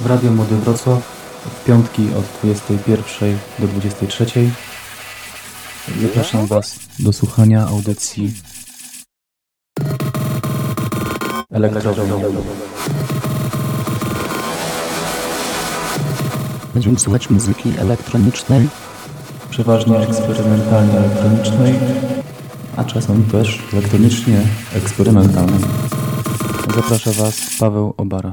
w Radio Młody Wrocław w piątki od 21 do 23. Zapraszam Was do słuchania audycji elektrowni. Będziemy słuchać muzyki elektronicznej. Przeważnie eksperymentalnie elektronicznej, a czasem też elektronicznie eksperymentalnej. Zapraszam Was Paweł Obara.